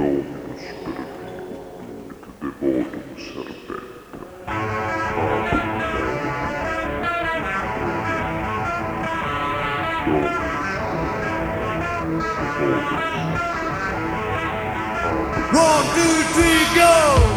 Dominus per et devotum serventem, One, two, three, go!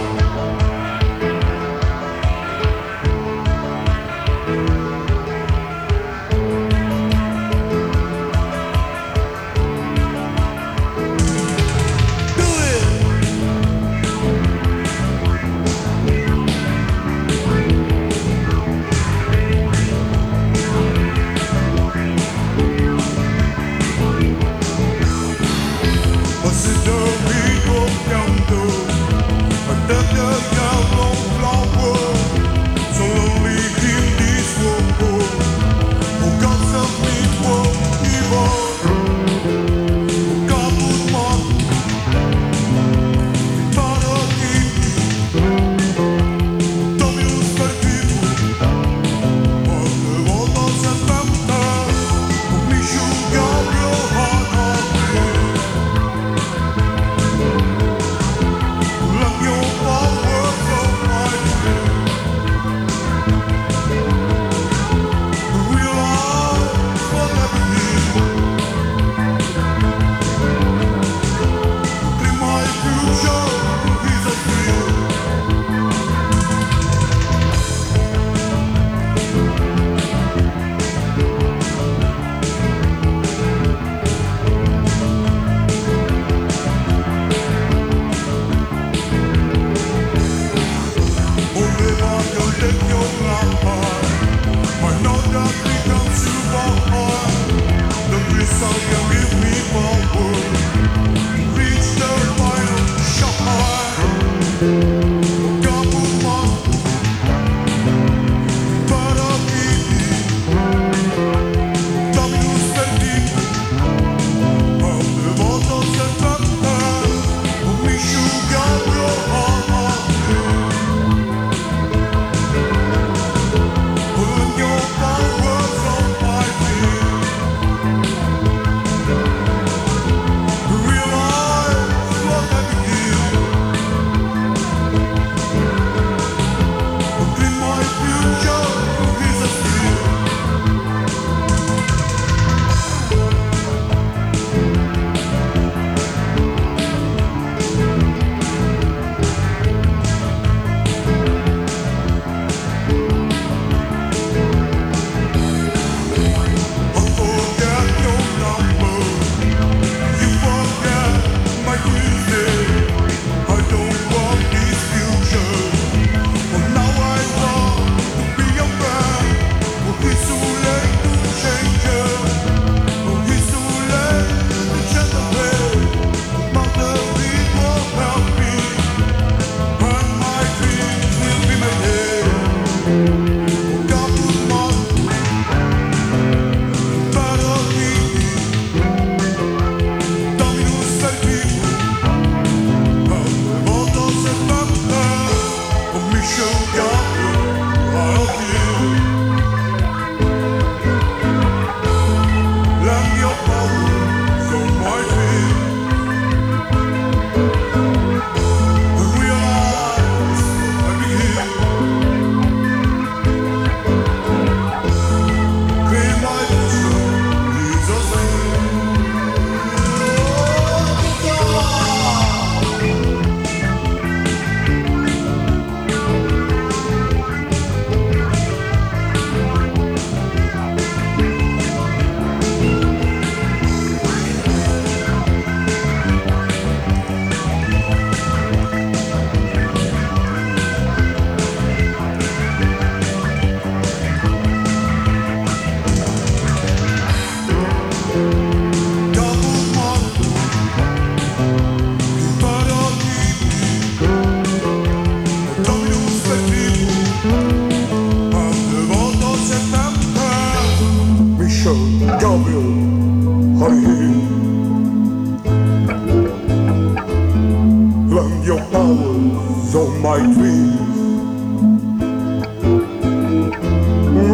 My dreams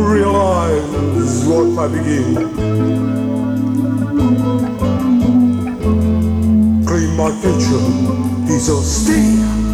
Realize what I begin Clean my future is a steal.